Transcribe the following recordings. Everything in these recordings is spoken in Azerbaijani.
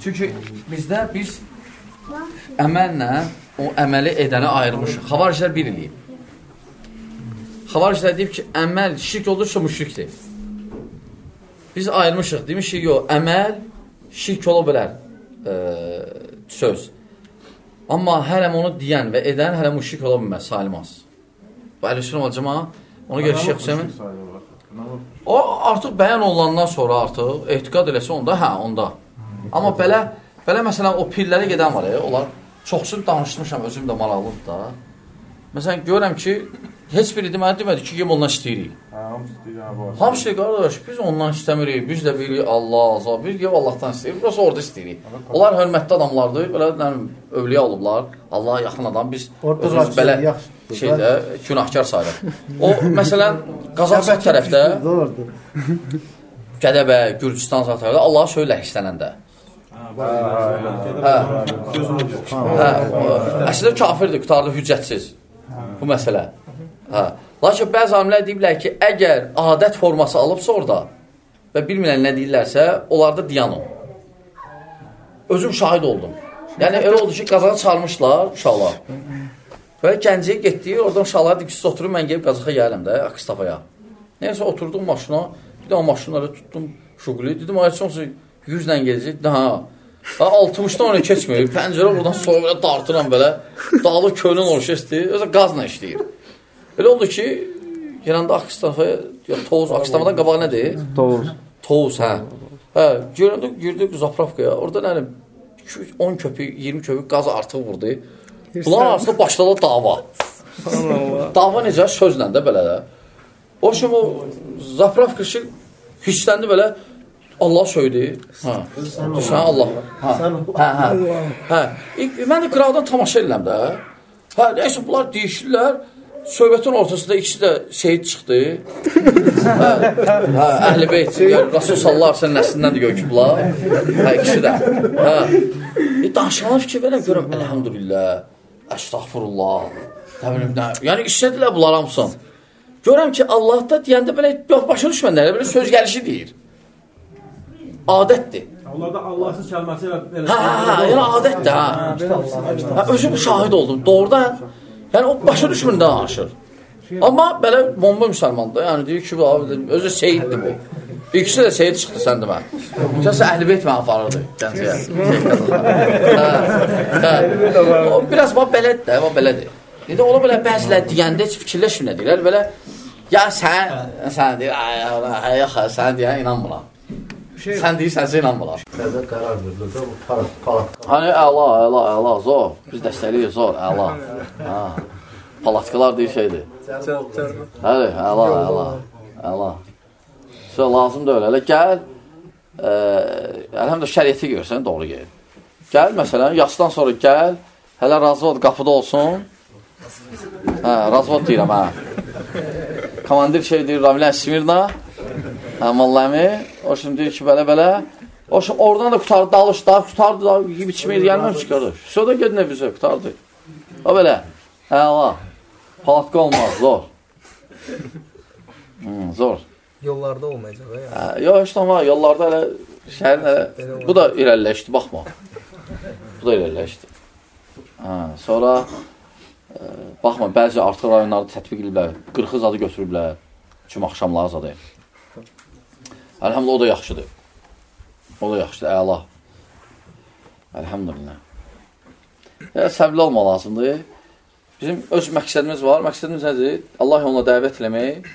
Çünki bizdə biz əməllə o əməli edəni ayırmışıq. Xavariclər bir eləyib. Xavariclər deyib ki, əməl şirk olursa müşrikdir. Biz ayırmışıq. Demişik, yox, əməl şirk ola bilər e, söz. Amma hələm onu deyən və edən hələm müşrik ola bilməz, sayılmaz. Bu Əl-Hüsnə vəcəma ona görə Şeyx Hüseymin o artıq bəyan olunandan sonra artıq etiqad eləsə onda, hə, onda. Amma belə, belə məsələn o pirlərə gedən var, ya, onlar çoxsunu danışmışam, özüm də maraqlıdır da. Məsələn, görürəm ki, heç biri demə, demədi ki, yem ondan istəyirik. Hamısı deyir, qardaş, biz ondan istəmirik, biz də bilirik Allah azab, biz gəlib Allahdan istəyirik, burası orada istəyirik. Onlar hörmətli adamlardır, belə nərim, övliya olublar, Allaha yaxın adam, biz özümüz belə şeydə, günahkar sayılır. O, məsələn, Qazaxstan tərəfdə, Qədəbə, Gürcistan tərəfdə Allaha söylə istənəndə. Əslində kafirdir, qutardı hüccətsiz bu məsələ. Hə. Lakin bəzi alimlər deyiblər ki, əgər adət forması alıbsa orada və bilmirlər nə deyirlərsə, onlarda diyan ol. Özüm şahid oldum. Yəni, elə oldu ki, qazana çalmışlar uşaqlar. Və gənciyə getdi, oradan uşaqlar dedi ki, siz oturun, mən gelib qazaxa gələm də, Akistafaya. Neysə, oturdum maşına, bir də o maşınları tutdum, şuquli. Dedim, ay, sonsa 100 ilə gedəcək, daha 60-dan ona keçmir. Pəncərə buradan soğuk belə dartıram belə. Dağlı orşa istəyir. Özə qazla işləyir. Elə oldu ki, gələndə Akistafaya, ya Tovuz, Akistafadan qabaq nədir? Tovuz. Tovuz, hə. Hə, görəndə girdik Zapravkaya. Orada nə 10 köpük, 20 köpük qaz artıq vurdu. Bunlar arasında başladı dava. dava necə? Sözlə də belə də. O şimdi o Zapravka işi hissləndi belə Allah söydü. Hə. Sən Allah. Hə. Hə, hə. Hə. Mən də qıraqdan tamaşa edirəm də. Hə, nəysə bunlar deyişirlər. Söhbətin ortasında ikisi də şehid çıxdı. hə, hə, Əhl-i Beyt, yəni Rasul sallallahu əleyhi və səlləm nəslindən göküblər. Hə, ikisi də. Hə. E, danışmağa fikir verəm görəm. Elhamdülillah. Əstəğfurullah. Nə bilim nə. Yəni işlədilər bunlar hamısını. Görəm ki, Allah da deyəndə belə yox başa düşmənlər, belə söz gəlişi deyir adətdir. Onlarda Allahsız kəlməsi belə. Hə, hə, hə, yəni adətdir, hə. Hə, özüm şahid oldum. Doğrudan, yəni o başa düşmür nə danışır. Amma belə bomba müsəlmandır. Yəni deyir ki, abi, özü seyiddir bu. İkisi də seyid çıxdı sən demə. Kəsə əhl-i beyt mənə aparırdı gənciyə. hə, hə. O biraz bax belədir də, bax belədir. İndi ola belə bəzilər deyəndə heç fikirləşmir nə deyirlər. Belə ya sən, sən deyir, ay, ay, ay, sən deyən inanmıram şey Sən deyirsənsə inanmırlar. Sədə qərar verilir də bu para, para. Hani əla, əla, əla, zor. Biz dəstəliyirik, zor, əla. Ha. Palatkalar deyir şeydir. Həli, əla, əla, əla. Sə lazım da öyle. Elə gəl, e, əlhəmdə şəriyyəti görsən, doğru gəl. Gəl, məsələn, yasdan sonra gəl, hələ razı qapıda olsun. Hə, razı deyirəm, hə. Komandir şey deyir, Ramilən Smirna, hə, Mollami, O şimdi deyir ki, belə-belə. O şimdi oradan da qutardı, dalış da, qutardı da, yiyib içməyə gəlməm ki, qardaş. Sonra gedin evizə, qutardı. O belə, əla, palatka olmaz, zor. Hmm, zor. Yollarda olmayacaq, yəni. Hə, yox, heç var, yollarda elə, şəhərin elə, bu da irəliləşdi, baxma. Bu da irəliləşdi. Hə, sonra, e, baxma, bəzi artıq rayonlarda tətbiq ediblər, 40 zadı götürüblər, cüm axşamları zadı. Əlhamdülillah, o da yaxşıdır. O da yaxşıdır, əla. Əlhamdülillah. Yəni, səbirli olmaq lazımdır. Bizim öz məqsədimiz var. Məqsədimiz nədir? Allah yoluna dəvət eləmək,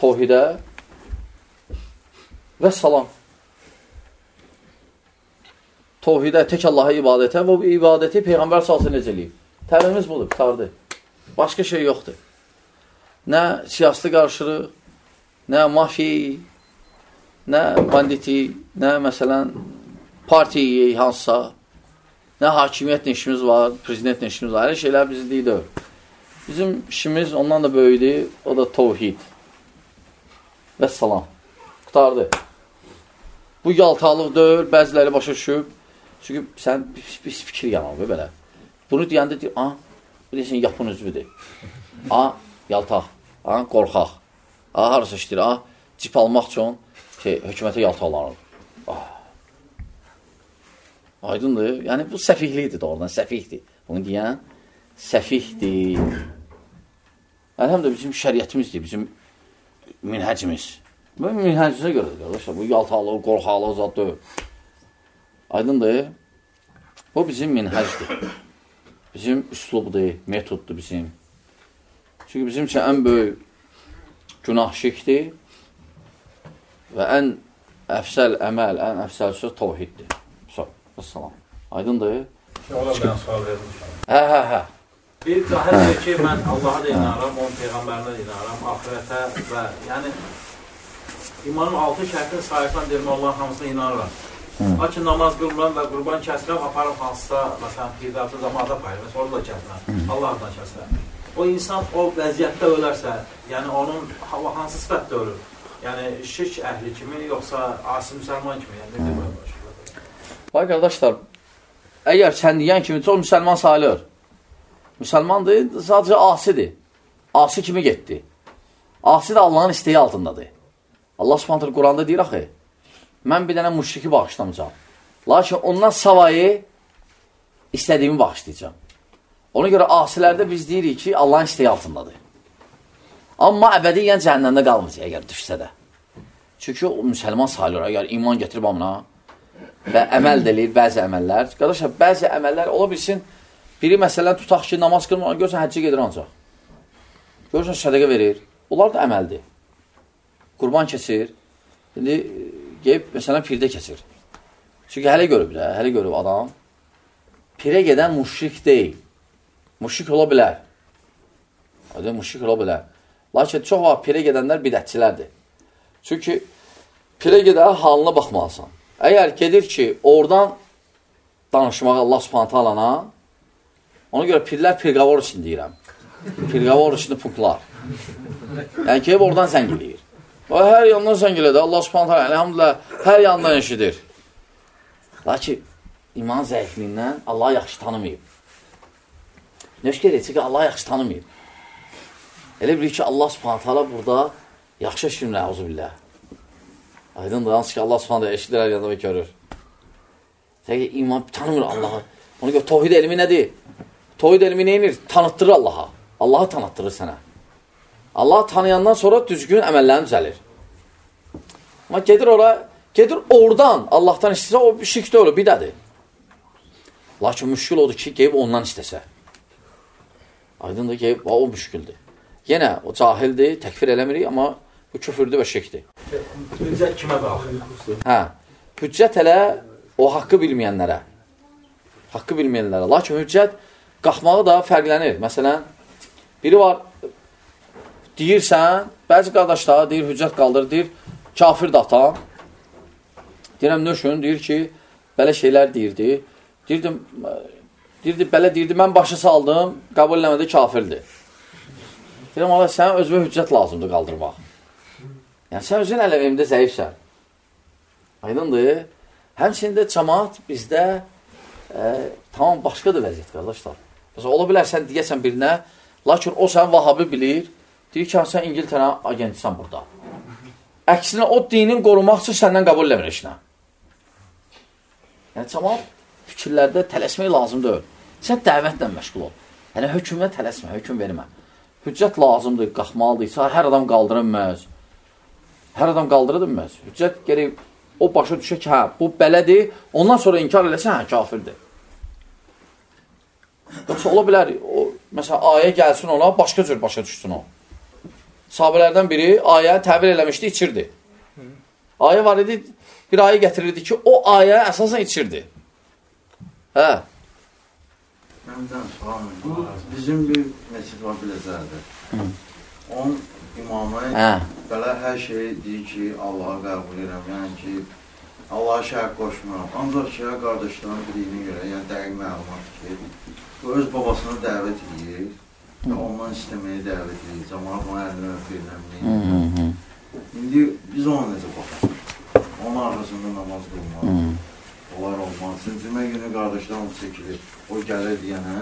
tohidə və salam. Tohidə, tək Allaha ibadətə və bu ibadəti Peyğəmbər salsın necə eləyib. Təlimimiz budur, qutardı. Başqa şey yoxdur. Nə siyaslı qarşılıq, nə mafi, nə banditi, nə məsələn partiyi hansısa, nə hakimiyyətlə işimiz var, prezidentlə işimiz var, hər şeylər bizi deyil. Bizim işimiz ondan da böyüdür, o da tovhid. Və salam. Qutardı. Bu yaltaqlıq deyil, bəziləri başa düşüb. Çünki sən pis, pis fikir yanılır belə. Bunu deyəndə deyir, a, bu deyəsən yapın üzvüdür. A, yaltaq, a, qorxaq. A, harasa işləyir, a, cip almaq üçün şey, hökumətə yaltaqlanır. Ah. Aydındır. Yəni bu səfihlikdir doğrudan, səfihdir. Bunu deyən səfihdir. Əlhəmdə bizim şəriətimizdir, bizim minhəcimiz. Bu minhəcimizə görədir, qardaşlar. Bu yaltalı, qorxalı zat deyil. Aydındır. Bu bizim minhəcdir. Bizim üslubdur, metoddur bizim. Çünki bizim üçün ən böyük günah şirkdir və ən əfsəl əməl, ən əfsəl söz tovhiddir. Salam. Aydındır? Ola ben sual verdim. Hə, hə, hə. Bir cahil deyir ki, mən Allaha da inanıram, onun Peyğəmbərinə də inanıram, ahirətə və yəni imanın altı şərtini sayıqlan deyirəm, Allahın hamısına inanıram. Lakin namaz qılmıram və qurban kəsirəm, aparım hansısa, məsələn, qiydatı zamanda payırım, sonra da kəsirəm, Allah adına kəsirəm. O insan o vəziyyətdə ölərsə, yəni onun hansı sifətdə ölür? Yəni şirk əhli kimi, yoxsa asi müsəlman kimi? Yəni, ne demək olar? Bax, qardaşlar, əgər sən deyən kimi çox müsəlman sayılır. Müsəlmandır, sadəcə asidir. Asi kimi getdi. Asi də Allahın isteği altındadır. Allah subhanətlə Quranda deyir axı, mən bir dənə müşriki bağışlamayacağam. Lakin ondan savayı istədiyimi bağışlayacağam. Ona görə asilərdə biz deyirik ki, Allahın isteği altındadır. Amma əbədiyyən cəhənnəmdə qalmayacaq, əgər düşsə də. Çünki o müsəlman sayılır, əgər iman getirib amına və əməl də eləyir bəzi əməllər. Qardaşlar, bəzi əməllər ola bilsin, biri məsələn tutaq ki, namaz qılmır, görsən həccə gedir ancaq. Görsən sədəqə verir. Onlar da əməldir. Qurban keçir. İndi gəlib, məsələn, pirdə keçir. Çünki hələ görüb də, hələ görüb adam. Pirə gedən müşrik deyil. Müşrik ola bilər. Aydın, müşrik ola bilər. Lakin çox var, pirə gedənlər bidətçilərdir. Çünki pirə gedən halına baxmalısan. Əgər gedir ki, oradan danışmağa Allah subhanətə alana, ona görə pirlər pirqavor üçün deyirəm. Pirqavor üçün punklar. Yəni ki, oradan zəng eləyir. O, hər yandan zəng elədi. Allah subhanətə alə, elhamdülillah, hər yandan eşidir. Lakin iman zəifliyindən Allah yaxşı tanımayıb. Nöşkər etsə ki, Allah yaxşı tanımayıb. Elə bilir ki, Allah subhanətə alə burada yaxşı eşitmir, əuzubillah. Aydındır, hansı ki, Allah subhanətə eşidir, hər yandan və görür. Təqə iman tanımır Allahı. Ona görə tohid elmi nədir? Tohid elmi neyinir? Tanıtdırır Allaha. Allahı tanıtdırır sənə. Allahı tanıyandan sonra düzgün əməllərin düzəlir. Amma gedir ora, gedir oradan Allahdan istəsə, o şirkdə olur, bidədir. Lakin müşkül odur ki, qeyb ondan istəsə. Aydındır, qeyb o müşküldür. Yenə o cahildir, təkfir eləmirik, amma bu küfürdür və şirkdir. Hüccət kimə qalxır? Hə, hüccət elə o haqqı bilməyənlərə. Haqqı bilməyənlərə. Lakin hüccət qalxmağı da fərqlənir. Məsələn, biri var, deyirsən, bəzi qardaşlar deyir, hüccət qaldır, deyir, kafir də atan. Deyirəm, nöşün, deyir ki, belə şeylər deyirdi. Deyirdim, deyirdi, belə deyirdi, mən başa saldım, qəbul eləmədə kafirdir. Deyirəm, Allah, sənə özünə hüccət lazımdır qaldırmaq. Yəni, sən özün ələmində zəifsən. Aydındır. Həmçində cəmaat bizdə e, tamam başqadır vəziyyət, qardaşlar. Məsələn, ola bilər sən deyəsən birinə, lakin o sən vahabı bilir, deyir ki, sən İngiltərə agentisən burada. Əksinə, o dinin qorumaq üçün səndən qəbul eləmir işinə. Yəni, cəmaat fikirlərdə tələsmək lazım deyil. Sən dəvətlə məşğul ol. Yəni, hökümə tələsmə, höküm vermə. Hüccət lazımdır, qalxmalıdırsa, hər adam qaldırılmaz. Hər adam qaldırılmaz. Hüccət gerək o başa düşə ki, hə, bu belədir, ondan sonra inkar eləsə, hə, kafirdir. Yoxsa ola bilər, o, məsələn, ayə gəlsin ona, başqa cür başa düşsün o. Sahabələrdən biri ayə təvil eləmişdi, içirdi. Ayə var idi, bir ayə gətirirdi ki, o ayə əsasən içirdi. Hə, Məndən sual Bu bizim bir məscid var Biləcərdə. Onun imamı hə, belə hər şeyi deyir ki, Allaha qəbul edirəm. Yəni ki, Allaha şərik qoşmuram. Ancaq ki, qardaşların bildiyinə görə, yəni dəqiq məlumat ki, bu öz babasını dəvət edir və ondan istəməyə dəvət edir. Cəmaat ona əlini öpür, İndi biz ona necə baxırıq? Onun arxasında namaz qılmaq. Hı. Onlar olmaz. Cümə günü qardaşlarım çəkilir. O gəlir deyənə.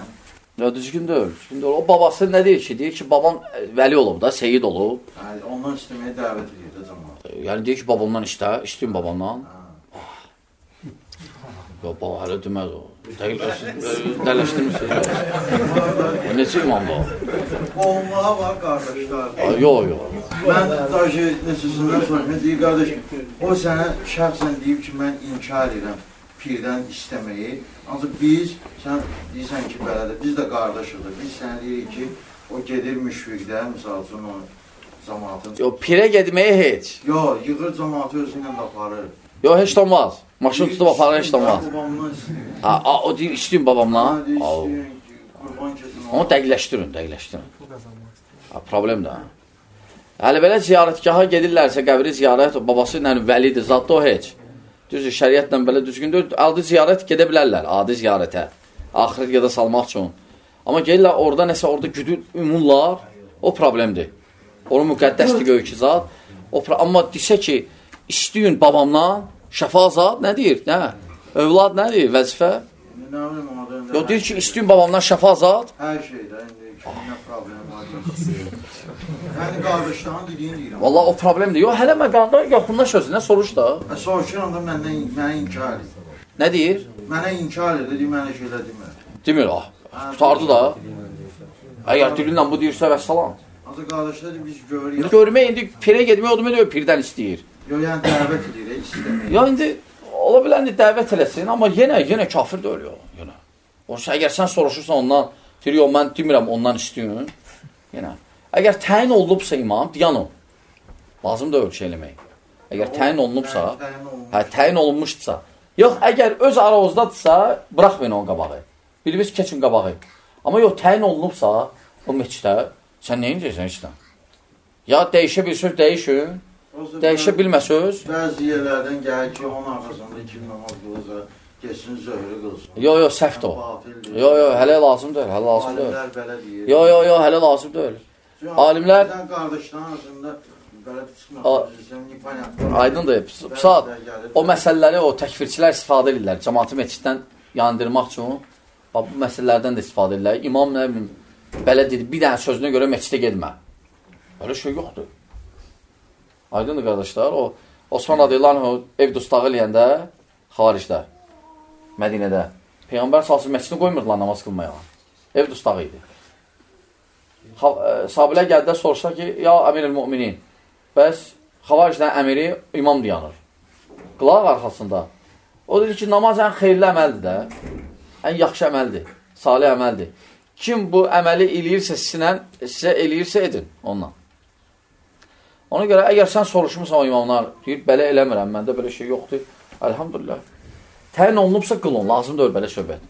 Ya düzgün deyil. Deyil. O babası nə deyir ki? Deyir ki, babam e, vəli olub da, seyid olub. Yəni ondan istəməyə dəvət edir də cəmaat. Yəni deyir ki, babamdan istə, istəyim babamdan. Ha. Yox, baba, hələ deməz o. Dərləşdirmişsiniz. Neçə imamdır o? Olmağa var qardaşlar. Yox, yox. Mən daşı neçəsindən sonra deyir qardaş, o sənə şəxsən deyib ki, mən inkar edirəm pirdən istəməyi. Ancaq biz, sən deyirsən ki, belədir, biz də qardaşıq. Biz sənə deyirik ki, o gedir müşfiqdə, misal üçün o cəmaatın. Yox, pirə getməyə heç. Yox, yığır cəmaatı özü ilə də aparır. Yox, heç olmaz. Maşın tutub aparır, heç olmaz. Ha, a, o deyir, istəyim babamla. Ha. Onu dəqiqləşdirin, dəqiqləşdirin. Ha, problem də. Hələ belə ziyarətgaha gedirlərsə, qəbri ziyarət, babası ilə vəlidir, zadda o heç. Düzdür, şəriətlə belə düzgündür. Adi ziyarət gedə bilərlər, adi ziyarətə. Axirət yada salmaq üçün. Amma gelirlər orada nəsə orada güdür ümumlar, o problemdir. Onu müqəddəsdir gör ki, zat. O, pro- amma desə ki, istəyin babamla, şəfa zat nə deyir? Nə? Övlad nə deyir? Vəzifə? Yox, deyir ki, istəyin babamdan şəfa zat. Hər şeydə indi ki, nə problem var. Yəni qardaşların dediyini deyirəm. Valla o problemdir. Yox, hələ məqamda yaxınlaş özünə soruş da. Və soruşuram da məndən mənə inkar edir. Nə deyir? Mənə inkar edir, deyir mənə şeylə demir. Demir, ah. Qutardı da. Əgər dilinlə bu deyirsə, vəssalam. Ancaq qardaşlar biz görürük. görmək, indi pirə getmək o demək deyil, pirdən istəyir. Yox, yəni dəvət edir, istəmir. Ya indi, ola bilər indi dəvət eləsin, amma yenə, yenə kafir də ölüyor. Yenə. Oysa, əgər sən soruşursan ondan, deyir, yox, mən demirəm ondan istəyin. Yenə. Əgər təyin olunubsa imam, diyan o. Lazım da şey eləmək. Əgər təyin olunubsa, hə, təyin olunmuşdursa. Yox, əgər öz aranızdadırsa, buraxmayın onun qabağı. Birimiz keçin qabağı. Amma yox, təyin olunubsa, o meçdə, sən nə edəcəksən içdən? Ya dəyişə bir söz dəyişin, dəyişə bilmə söz. Bəzi yerlərdən gəlir ki, onun arxasında kim namaz qılırsa, geçsin zöhrü qılsın. Yo, yo, səhvdir o. Yo, yo, hələ lazım deyil, hələ lazım deyil. Yo, yo, yo, hələ lazım deyil. Alimlər-. Aydındır. Saat o məsələləri o təkfirçilər istifadə edirlər. Cəmaatı məsciddən yandırmaq üçün. Bu məsələlərdən də istifadə edirlər. İmam nə bilim, belə dedi, bir dənə sözünə görə məscidə getmə. Belə şey yoxdur. Aydındır qardaşlar. O Osman o ev dustağı eləyəndə xaricdə, Mədinədə. Peyğəmbər salsın məscidini qoymurdular namaz qılmaya. Ev dustağı idi. E, Sahabələr gəldi soruşsa ki, ya əmir müminin bəs xavaricdən əmiri imam dayanır. Qılaq arxasında. O dedi ki, namaz ən xeyirli əməldir də. Ən yaxşı əməldir. Salih əməldir. Kim bu əməli eləyirsə sizlə, sizə eləyirsə edin onunla. Ona görə əgər sən soruşmursan o imamlar, deyir, belə eləmirəm, məndə belə şey yoxdur. Elhamdülillah. Təyin olunubsa qılın, lazım deyil belə söhbət.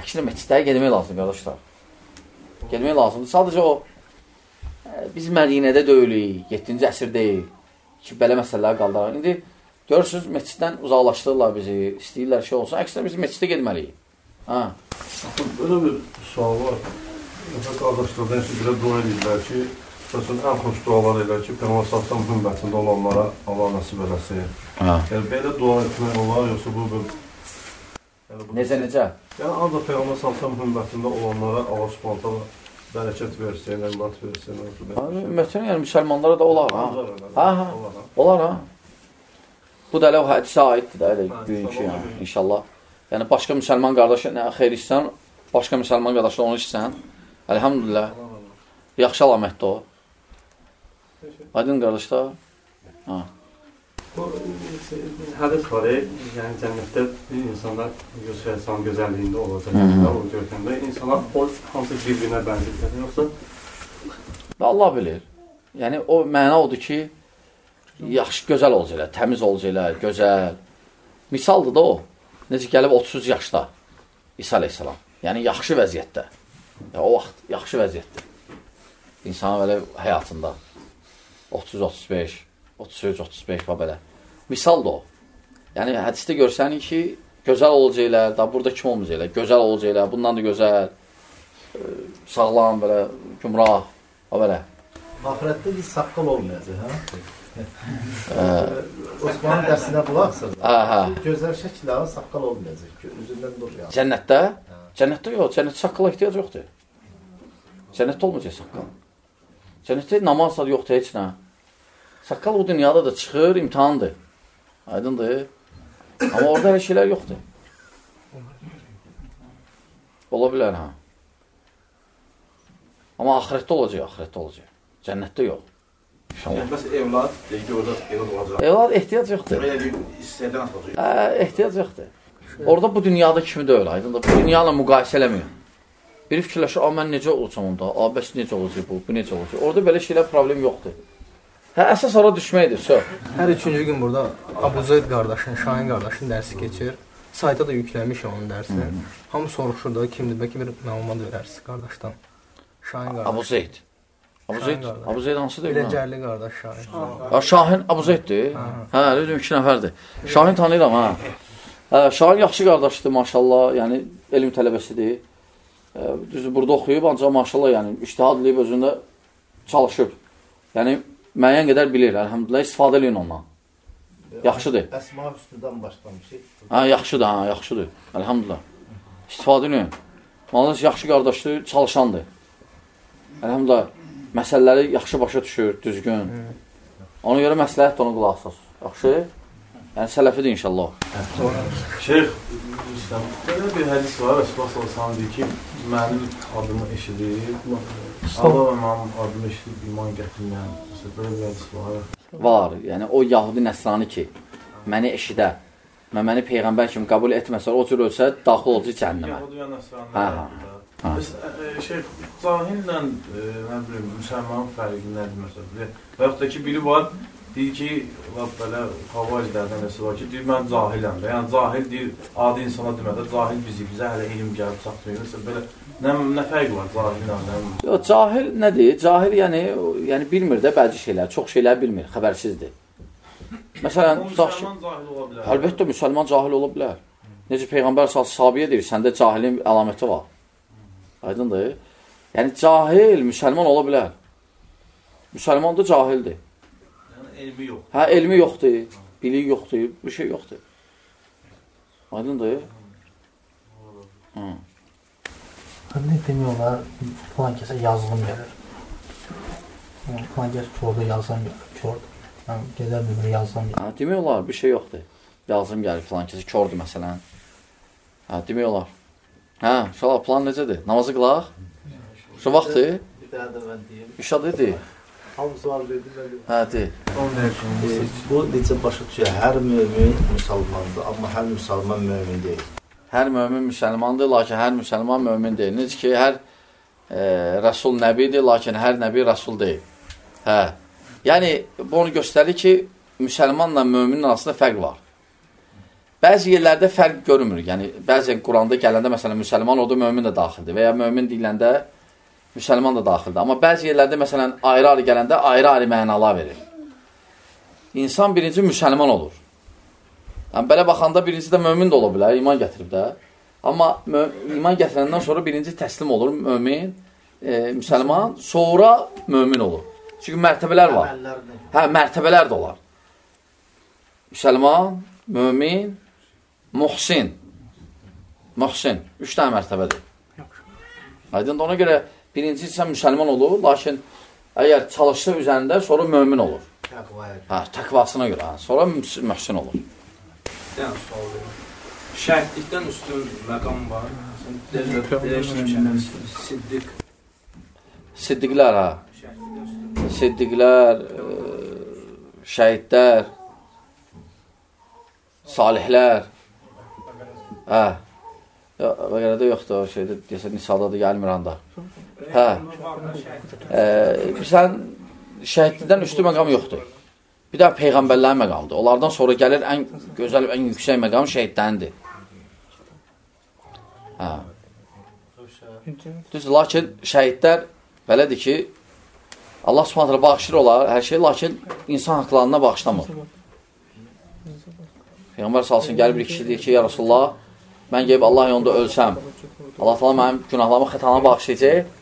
Əksinə məscidəyə getmək lazımdır, qardaşlar. Getmək lazımdır. Sadəcə o, ə, biz Mədinədə deyilik, 7-ci əsr deyil ki, belə məsələləri qaldıraq. İndi görürsünüz, məsciddən uzaqlaşdırırlar bizi, istəyirlər şey olsun. Əksinə biz məscidə getməliyik. Ha. Belə bir sual var. Məsələn, qardaşlardan isə belə dua edirlər ki, məsələn, ən xoş dualar elə ki, Peyğəmbər sallallahu ümmətində olanlara Allah nəsib eləsin. Ha. Yəni belə dua etmək olar, yoxsa bu bir yəni, Necə, necə? Yəni ancaq Peyğəmbər sallallahu ümmətində olanlara Allah Subhanahu taala bərəkət versin, əmanət versin. Ha, Ümumiyyətlə, yəni müsəlmanlara da olar, ha. Ha, ha. Olar, ha. Ha. Bu da elə o hədisə aiddir də, elə Ha, bugünkü, yəni, inşallah. Yəni, başqa müsəlman qardaşı, nə xeyr istəyən, başqa müsəlman qardaşı onu istəyən, əlhamdülillah, yaxşı əlamətdir o. Aydın qardaşlar, Bu hədis var, yəni cənnətdə insanlar Yusuf Əleyhisselam gözəlliyində olacaq. Hı -hı. O görkəmdə insanlar o hansı bir-birinə bənzəyirlər, yoxsa və Allah bilir. Yəni, o məna odur ki, yaxşı, gözəl olacaqlar, təmiz olacaqlar, gözəl. Misaldır da o, necə gəlib 30 yaşda İsa aleyhissalam. Yəni, yaxşı vəziyyətdə. Ya, o vaxt yaxşı vəziyyətdə. İnsanın belə həyatında. 30-35, 33-35 və belə. Misal da o. Yəni, hədisdə görsənin ki, gözəl olacaqlar, da burada kim olmayacaqlar, gözəl olacaqlar, bundan da gözəl, e, sağlam, belə, gümrah, və belə. Ahirətdə biz saqqal olmayacaq, hə? Ə, Osmanın dərsinə qulaq asır. Hə, hə. Gözəl şəkildə saqqal olmayacaq. Üzündən dur yəni. Cənnətdə? Cənnətdə yox, cənnətdə saqqala ehtiyac yoxdur. Cənnətdə olmayacaq saqqal. Cənnətdə namaz yoxdur heç nə. Saqqal bu dünyada da çıxır, imtihandır. Aydındır. Amma orada elə şeylər yoxdur. Ola bilər, hə. Amma axirətdə olacaq, axirətdə olacaq. Cənnətdə yox. Yəni, bəs evlad, deyək orada evlad olacaq. Evlad ehtiyac yoxdur. İstəyədən asılacaq. Hə, ehtiyac yoxdur. Orada bu dünyada kimi deyil, aydındır. Bu dünya ilə müqayisə eləməyin. Biri fikirləşir, "A mən necə olacam onda? A bəs necə olacaq bu? Bu necə olacaq?" Orada belə şeylər problem yoxdur. Hə, əsas ora düşməkdir, söz. Hər üçüncü gün burada Abuzayd qardaşın, Şahin qardaşın dərsi keçir. Sayta da yükləmişəm onun dərsini. Hamı soruşur da kimdir, bəlkə bir məlumat verərsiniz qardaşdan. Şahin qardaş. Abu Zeyd. Abu Zeyd. Abu Zeyd hansı deyil? Biləcərli qardaş Şahin. Ha, Şahin Abu Zeyddir. Hə, dedim iki nəfərdir. Şahin tanıyıram ha. Hə, Şahin yaxşı qardaşdır maşallah, yəni elm tələbəsidir. Hə, düzdür burada oxuyub, ancaq maşallah yəni ictihad edib özündə çalışıb. Yəni müəyyən qədər bilir, əlhamdülillah istifadə eləyin ondan. Yaxşıdır. Əsma üstüdən başlamışıq. Hə, yaxşıdır, hə, yaxşıdır. Əlhamdülillah. İstifadə eləyin. Malınız yaxşı qardaşdır, çalışandır. Əlhamdülillah. Məsələləri yaxşı başa düşür, düzgün. Ona görə məsləhət ona qulaq asasınız. Yaxşı? Yəni sələfidir inşallah. Şeyx, İslam, belə bir hədis var, Resulullah sallallahu deyir ki, mənim adımı eşidib, Allah və mənim adımı eşidib iman gətirməyən, məsələn, belə bir hədis var. Var. Yəni o Yahudi nəsrani ki, məni eşidə və məni peyğəmbər kimi qəbul etməsə, o cür ölsə, daxil olacaq cəhənnəmə. Yahudi və Nəsrani. Hə, hə. Hə. Bəs, ə, ə, Şeyx, cahillə, ə, nə bilim, müsəlmanın fərqi nədir məsələn? Və yaxud da ki, biri var, deyir ki, lap belə xavariclərdən nəsə var ki, deyir, mən cahiləm də. Yəni, cahil deyir, adi insana demədə, cahil bizi, bizə hələ elm gəlib çatmıyor. Məsələn, belə, nə, nə fərq var cahillə, nə O cahil nədir? Cahil yəni yəni bilmir də bəzi şeylər, çox şeylər bilmir, xəbərsizdir. Məsələn, tutaq ki, müsəlman cahil ola bilər. əlbəttə müsəlman cahil ola bilər. Necə peyğəmbər sahabiyə deyir, səndə cahilin əlaməti var. Aydındır? Yəni cahil müsəlman ola bilər. Müsəlman da cahildir. Elmi yox. Hə, elmi yoxdur, biliyi yoxdur, bir şey yoxdur. Aydındır? Hı. Ne demək olar, falan kəsə yazılım gəlir. Yəni, falan kəs kördə yazılım gəlir, kördür. Yəni, gedə bilmir yazılım gəlir. Hə, demək olar, bir şey yoxdur. Yazım gəlir filan kəsə, kördür məsələn. Hə, demək olar. Hə, inşallah plan necədir? Namazı qılaq? Şu vaxtdır? Bir dənə də mən deyim. İşad dedi. Hamısı var dedi mən. Hə, de. E, bu necə başa düşür? Hər mömin müsəlmandır, amma hər müsəlman mömin deyil. Hər mömin müsəlmandır, lakin hər müsəlman mömin deyil. Necə ki, hər e, rəsul nəbidir, lakin hər nəbi rəsul deyil. Hə. Yəni, bu onu göstərir ki, müsəlmanla möminin arasında fərq var. Bəzi yerlərdə fərq görünmür. Yəni, bəzən Quranda gələndə, məsələn, müsəlman odur, mömin də daxildir. Və ya mömin deyiləndə, müsəlman da daxildir. Amma bəzi yerlərdə, məsələn, ayrı-ayrı gələndə, ayrı-ayrı mənalar verir. İnsan birinci müsəlman olur. Yəni, belə baxanda birinci də mömin də ola bilər, iman gətirib də. Amma iman gətirəndən sonra birinci təslim olur, mömin, e, müsəlman, sonra mömin olur. Çünki mərtəbələr var. Hə, mərtəbələr də olar. Müsəlman, mömin, muhsin. Muhsin. Üç dənə mərtəbədir. Aydın ona görə birinci sən müsəlman olur, lakin əgər çalışsa üzərində sonra mömin olur. Təqvaya Hə, təqvasına görə. Hə, sonra mühsin olur. Dənə sual verim. Şəhidlikdən üstün məqam var. Siddiq. Siddiqlər, hə. Siddiqlər, e, şəhidlər, salihlər. Hə. Ya, Bəqərədə yoxdur, o şeydə, deyəsən, Nisadadır, gəlmir anda. Hə. E, sən şəhidlikdən üstü məqam yoxdur. Bir də peyğəmbərlərin məqamıdır. Onlardan sonra gəlir ən gözəl, ən yüksək məqam şəhidlərindir. Hə. Düz, lakin şəhidlər belədir ki, Allah subhanətlə bağışlayır olar hər şey, lakin insan haqlarına bağışlamır. Peyğəmbər salsın, gəlir bir kişi deyir ki, ya Rasulullah, mən gəlib Allah yolunda ölsəm, Allah falan mənim günahlarımı, xətanı bağışlayacaq.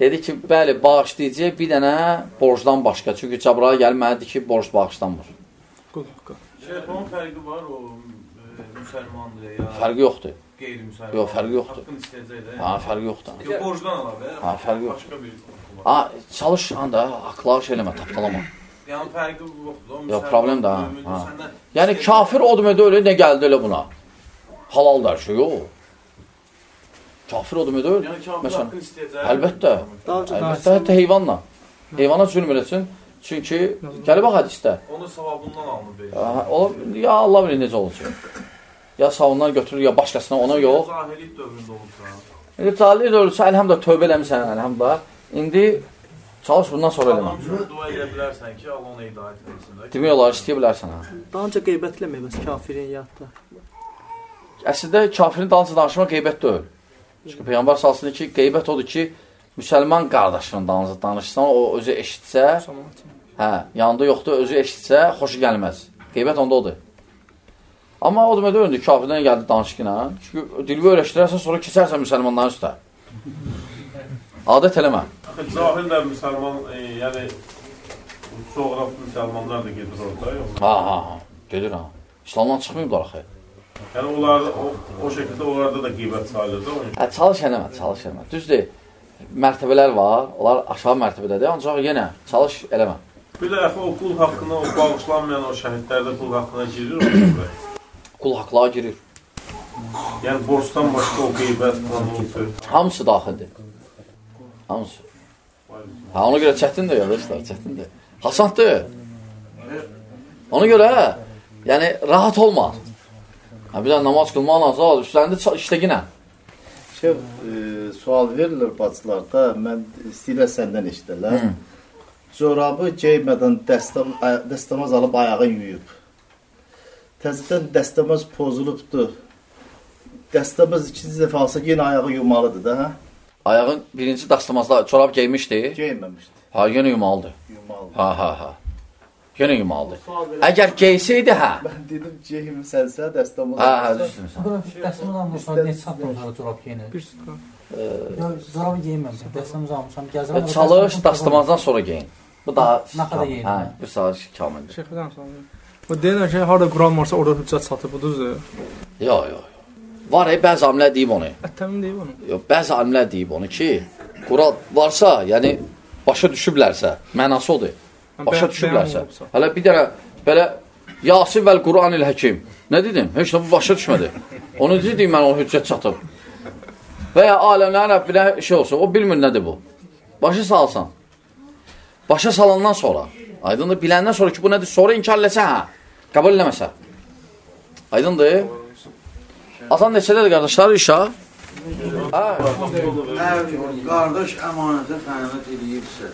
Dedi ki, bəli, bağışlayacaq bir dənə borcdan başqa. Çünki Cəbrail gəlib mənə deyir ki, borc bağışlanmır. Şeyx, onun fərqi var, o e, müsəlmandır ya, Fərqi yoxdur. qeyri-müsəlman. Yox, fərqi yoxdur. Haqqını istəyəcək də. Ha, fərqi yoxdur. Yox, borcdan ala bilər. Ha, fərqi yoxdur. Başqa bir. Ha, çalış anda haqları şey eləmə, tapdalama. Yəni, fərqi yoxdur. Yox, problem də, ha, Yəni kafir o demək öyle nə gəldi elə buna? Halal der şey yox. Kafir o demək deyil. Yəni kafir Məsələn, haqqı istəyəcək. Əlbəttə. Əlbəttə, hətta heyvanla. Heyvana zülm eləsin. Çünki, gəli bax hədisdə. Onun savabından alınır belə. O, ya Allah bilir necə olacaq. Ya savundan götürür, ya başqasına, ona yox. Cahillik dövründə olursa. İndi cahillik də ölsə, əlhəmdə tövbə eləmirsən, əlhəmdə. İndi çalış bundan sonra eləmə. Dua edə bilərsən ki, Allah ona hidayət versin. də. Demək olar, istəyə bilərsən ha. Daha öncə qeybət eləmək bəs kafirin yadda. Əslində kafirin dalınca danışmaq qeybət deyil. Çünki Peyğəmbər salsın ki, qeybət odur ki, müsəlman qardaşının danışsan, o özü eşitsə, hə, yanında yoxdur, özü eşitsə, xoşu gəlməz. Qeybət onda odur. Amma o demək deyil, kafirdən gəldi danışqına. Çünki dilbi öyrəşdirərsən, sonra keçərsən müsəlmanların üstə. Adət eləmə. Cahil də müsəlman, e, yəni coğraf müsəlmanlar da gedir orada, yox. Ha, ha, ha. Gedir ha. İslamdan çıxmayıblar axı. Yəni onlar o, o şəkildə onlarda da qeybət sayılır da. Hə, çalış eləmə, çalış eləmə. Düzdür, mərtəbələr var, onlar aşağı mərtəbədədir, ancaq yenə çalış eləmə. Bir də axı o qul haqqına, o bağışlanmayan o şəhidlər də qul haqqına girir orada. Qul haqlığa girir. Yəni borcdan başqa o qeybət qanunu Hamısı daxildir. Hamısı. Ha, ona görə çətindir yoldaşlar, çətindir. Hasandır. Ona görə, yəni, rahat olma. Ha, bir də namaz qılmaq lazım, üstlərində ça- işləginə. Şey, e, sual verilir bacılarda, mən istəyirlər səndən eşidərlər. Hı. Corabı geymədən dəstəm, dəstəmaz alıb ayağı yuyub. Təzədən dəstəmaz pozulubdur. Dəstəmaz ikinci dəfə alsa yenə ayağı yumalıdır da, hə? Ayağın birinci dastamazda çorab geymişdi. Geyməmişdi, Ha, yenə yumalıdır. yumalıdır. Ha, ha, ha. Yenə yumalıdır. Əgər geysəydi, hə. Mən dedim geymsənsə dəstəmaz Hə, hə, düzdürsən. Bu dəstəmiz almışam, neçə saatdan sonra corab geyinir? Bir. Yox, corabı geyinməmişəm. Dəstəmiz almışam, gəzirəm. Çalış, dastamazdan sonra geyin. Bu daha Nə qədər yeyin? Hə, bir saat kamildir. Şeyxdən sonra. O deyirlər ki, harda Quran varsa orada hüccət çatıb, bu düzdür. Yox, yox. Var, e, bəzi alimlər deyib onu. Ətəmin deyib onu. Yox, bəzi alimlər deyib onu ki, Quran varsa, yəni başa düşüblərsə, mənası odur. Başa düşüblərsə. Hələ bir dənə belə Yasin vəl Quranil Həkim. Nə dedim? Heç nə bu başa düşmədi. Onu dedim mən o hüccət çatıb. Və ya aləmlərin Rəbbinə şey olsun, o bilmir nədir bu. Başa salsan. Başa salandan sonra, aydındır, biləndən sonra ki, bu nədir, sonra inkar eləsə, hə, qəbul eləməsə. Aydındır? Atan neçədədir qardaşlar işa? Qardaş əmanətə xəyanət edibsə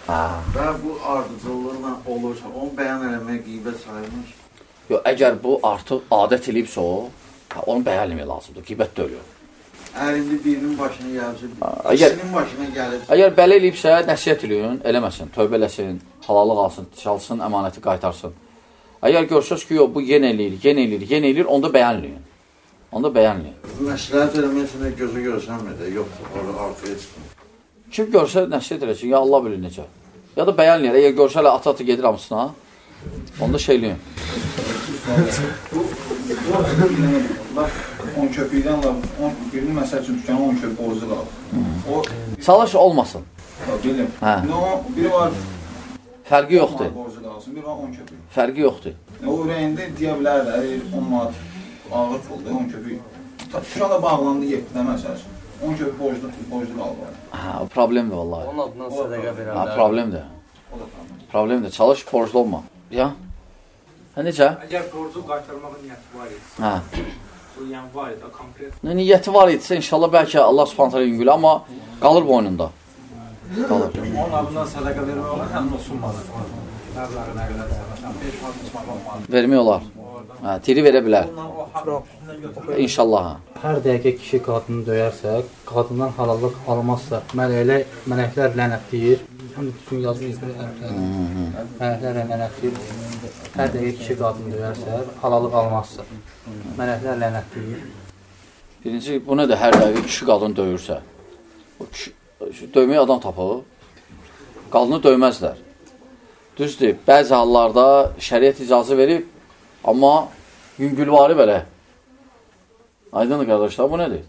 və bu ardıcıllıqla olursa, onu bəyan eləmək qeybət sayılmır. Yox, əgər bu artıq adət eləyibsə o, onu bəyan eləmək lazımdır. Qibət o. Əlində birinin başına əgər- ikisinin başına gəlir. Əgər belə eləyibsə, nəsihət eləyin, eləməsin, tövbə eləsin, halallıq alsın, çalsın, əmanəti qaytarsın. Əgər görsəz ki, yox, bu yenə eləyir, yenə eləyir, yenə eləyir, onda bəyan eləyin. Onda bəyan eləyin. Məsləhət də gözü görsənmir də, yoxsa orada arxaya çıxmır. Kim görsə nəsihət eləsin, ya Allah bilir necə. Ya da bəyan eləyir, əgər görsə elə ata-ata gedir hamısına, onda şey eləyin. Bax, 10 köpükdən. 10 birini məsəl üçün dükanı 10 köpük borcu qalır. O Çalış olmasın. ya, bilim. Hə. Biri var. Fərqi yoxdur. Borcu qalsın. Biri var 10 köpük. Fərqi yoxdur. O ürəyində deyə bilər də, "Ey, 10 manat ağır puldur, 10 köpük. Dükan da bağlandı 7-də məsəl üçün. 10 köpük borclu borclu qaldı. Hə, o problemdir vallahi. Onun adından sədəqə Ha, verənlər. problemdir. O da tamam. Problemdir. Çalış, borclu olma. Ya. Hə, necə? Əgər borcu qaytarmağa niyyəti var idi, Hə. bu yəni var idi, konkret Nə niyyəti var idisə, inşallah bəlkə Allah Subhanahu taala yüngül, amma qalır boynunda. Qalır. onun adından sədəqə vermək olar, həm də summalı. Məbləği nə qədərsə, məsələn 5 manat, 3 manat. Vermək olar. Hə, tiri verə bilər. İnşallah. hə. Hər dəqiqə kişi qadını döyərsə, qadından halallıq almazsa, mələklər, mələklər lənətləyir. Həm də düzgün yazmışdır. Mələklər lənətləyir. Hər dəqiqə kişi qadını döyərsə, halallıq almazsa, mələklər lənətləyir. Birinci, bu nədir hər dəqiqə kişi qadın döyürsə? O kişi, döyməyə adam tapıb, qadını döyməzlər. Düzdür, bəzi hallarda şəriət icazə verib, amma yüngülvari belə. Aydındır qardaşlar, bu nədir?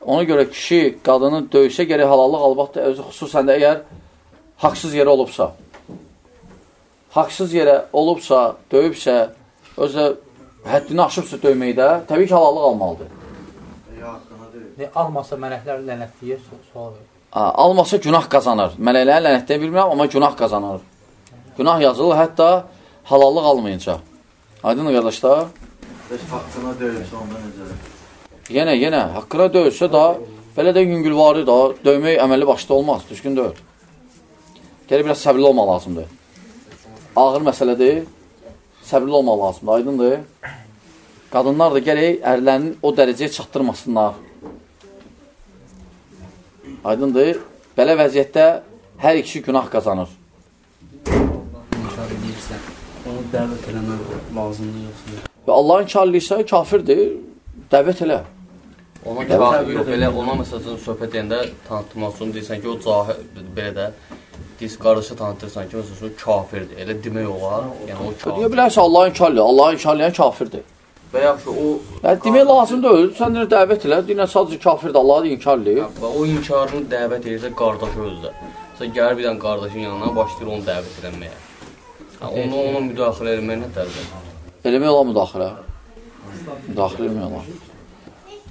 Ona görə kişi qadını döysə gərək halallıq albatda, özü xüsusən də əgər haqsız yerə olubsa, haqsız yerə olubsa, döyübsə, özü həddini aşıbsa döyməkdə, təbii ki, halallıq almalıdır. Ne almasa mələklər lənətləyir, sual verir. Almasa günah qazanır. Mələkləri lənətləyə bilmirəm, amma günah qazanır. Günah yazılır, hətta halallıq almayınca. Aydın qardaşlar? Bəs haqqına döyülsə onda necə? Yenə, yenə, haqqına döyülsə da, belə də yüngülvarı da, döymək əməli başda olmaz, düzgün deyil. Gəlir biraz səbirli olmaq lazımdır. Ağır məsələdir, səbirli olmaq lazımdır, aydındır. Qadınlar da gələk ərlərinin o dərəcəyə çatdırmasınlar. Aydındır. Belə vəziyyətdə hər ikisi günah qazanır. İnkar edirsə, onu dəvət eləmək lazımdır yoxsa? Və Allah inkarlıysa kafirdir, dəvət elə. Ona Dəvət yox, elə ona məsələn söhbət edəndə tanıtmaq üçün deyirsən ki, o cahil belə də dis qardaşı tanıtırsan ki, məsələn kafirdir. Elə demək olar. Yəni o Deyə kafir. bilərsə Allah inkarlı, Allah inkarlayan kafirdir. Və yaxşı o Yəni demək lazım deyil. Sən də dəvət elə, dinə sadəcə kafirdir, Allah da inkarlı. və o inkarını dəvət edirsə qardaşı özü də. Məsələn gəlir bir dənə qardaşın yanına başlayır onu dəvət etməyə. Onu ona müdaxilə etmək nə tərəfdir? Eləmək olar müdaxilə. Müdaxilə eləmək olar.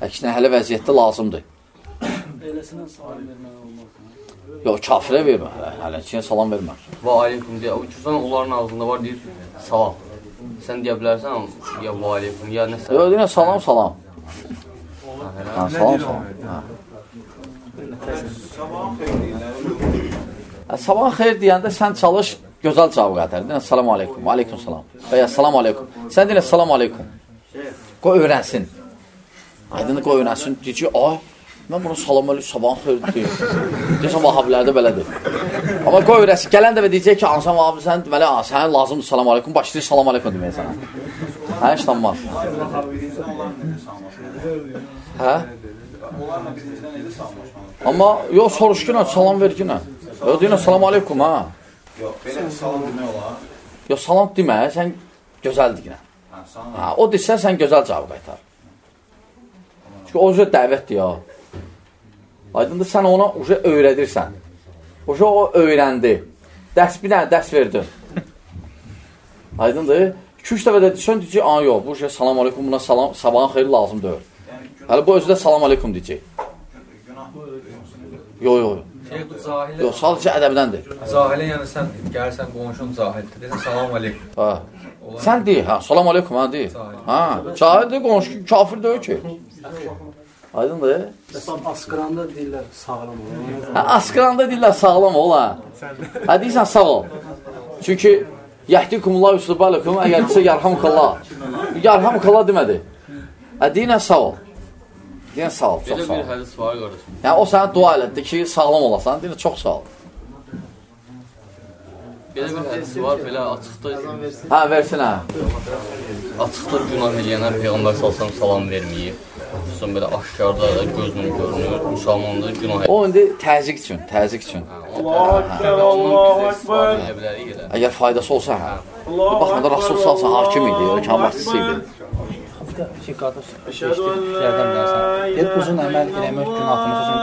Əksinə hələ vəziyyətdə lazımdır. Eləsinə salam vermək olmaz. Yox, kafirə vermə. Hələ, içinə salam vermə. Və aleykum deyə. O küsən onların ağzında var deyir salam. Sən deyə bilərsən ya və aleykum ya nəsə. Yox, dinə salam, salam. Ha, salam, salam. Sabahın xeyir deyəndə sən çalış gözəl cavab qaytar. Deyən salam aleykum, aleykum salam. Və ya salam aleykum. Sən deyən salam aleykum. Qoy öyrənsin. Aydın qoy öyrənsin. Deyir ki, ay, mən bunu salam aleykum, sabahın xeyir deyim. Deyəsən, vahablərdə belədir. Amma qoy öyrənsin. Gələn dəfə deyəcək ki, Ansan vahabı sən deməli, "A, sənə lazımdır salam aleykum, başlayır salam aleykum deməyə sənə. Hə, işlanmaz. Hə? Amma yox, soruş ki, salam ver ki, nə? Yox, deyən salam aleykum, ha. Yox, belə salam demək olar. Yox, salam demə, sən gözəl deyinə. Hə, salam. Ha, o desə sən gözəl cavab qaytar. Çünki o üzə dəvətdir ya. Aydındır sən ona uca öyrədirsən. Uca o öyrəndi. Dərs bir dənə dərs verdin. Aydındır? 2-3 dəfə də desən deyəcək, "A, yox, bu şey salam aleykum, buna salam, sabahın xeyri lazım deyil." Hələ bu özü də salam aleykum deyəcək. Yox, yox. Şey, bu zahilə... Yox, sadəcə ədəbdəndir. Zahilə yəni sən gəlsən qonşun zahildir. Desən salam aleykum. Ha. Sən deyir, hə, salam aleykum, hə, deyir. Ha, cahildir, qonşu, kafir deyil ki. Aydındır? Asqıranda deyirlər sağlam ol. Hə, askıranda deyirlər sağlam ol, hə. Hə, deyirsən sağ ol. Çünki yəhdikumullah üslubalakum əgər desə yarhamukallah. Yarhamukallah demədi. Hə, deyirən sağ ol. Deyirən sağ ol, çox Belə sağ bir ol. hədis var qardaşım. Yəni, o sənə dua elədi ki, sağlam olasan, deyirən çox sağ ol. Belə bir hədis var, belə açıqda Hə, versin, hə. açıqda günah eləyənə peyğəmbər sallallahu salam verməyib. Son belə aşkarda da gözlə görünür. Müsəlmanda günah O indi təzyiq üçün, təzyiq üçün. Əgər faydası olsa, hə. Baxmada Rasul salsa hakim idi, ölkən başçısı idi. Ki, qardaş, eşitdiklərdən deyərsən. Deyir, uzun əməl eləmək günahını, məsələn,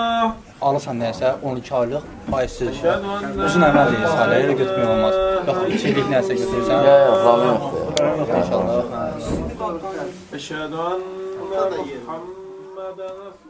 alırsan nəyəsə, 12 aylıq faizsiz. Uzun əməl deyir, salə, elə götürmək olmaz. Yox, 2 illik nəsə götürürsən. Ya, ya, problem yoxdur. İnşallah. Əşhədü ən Muhammədən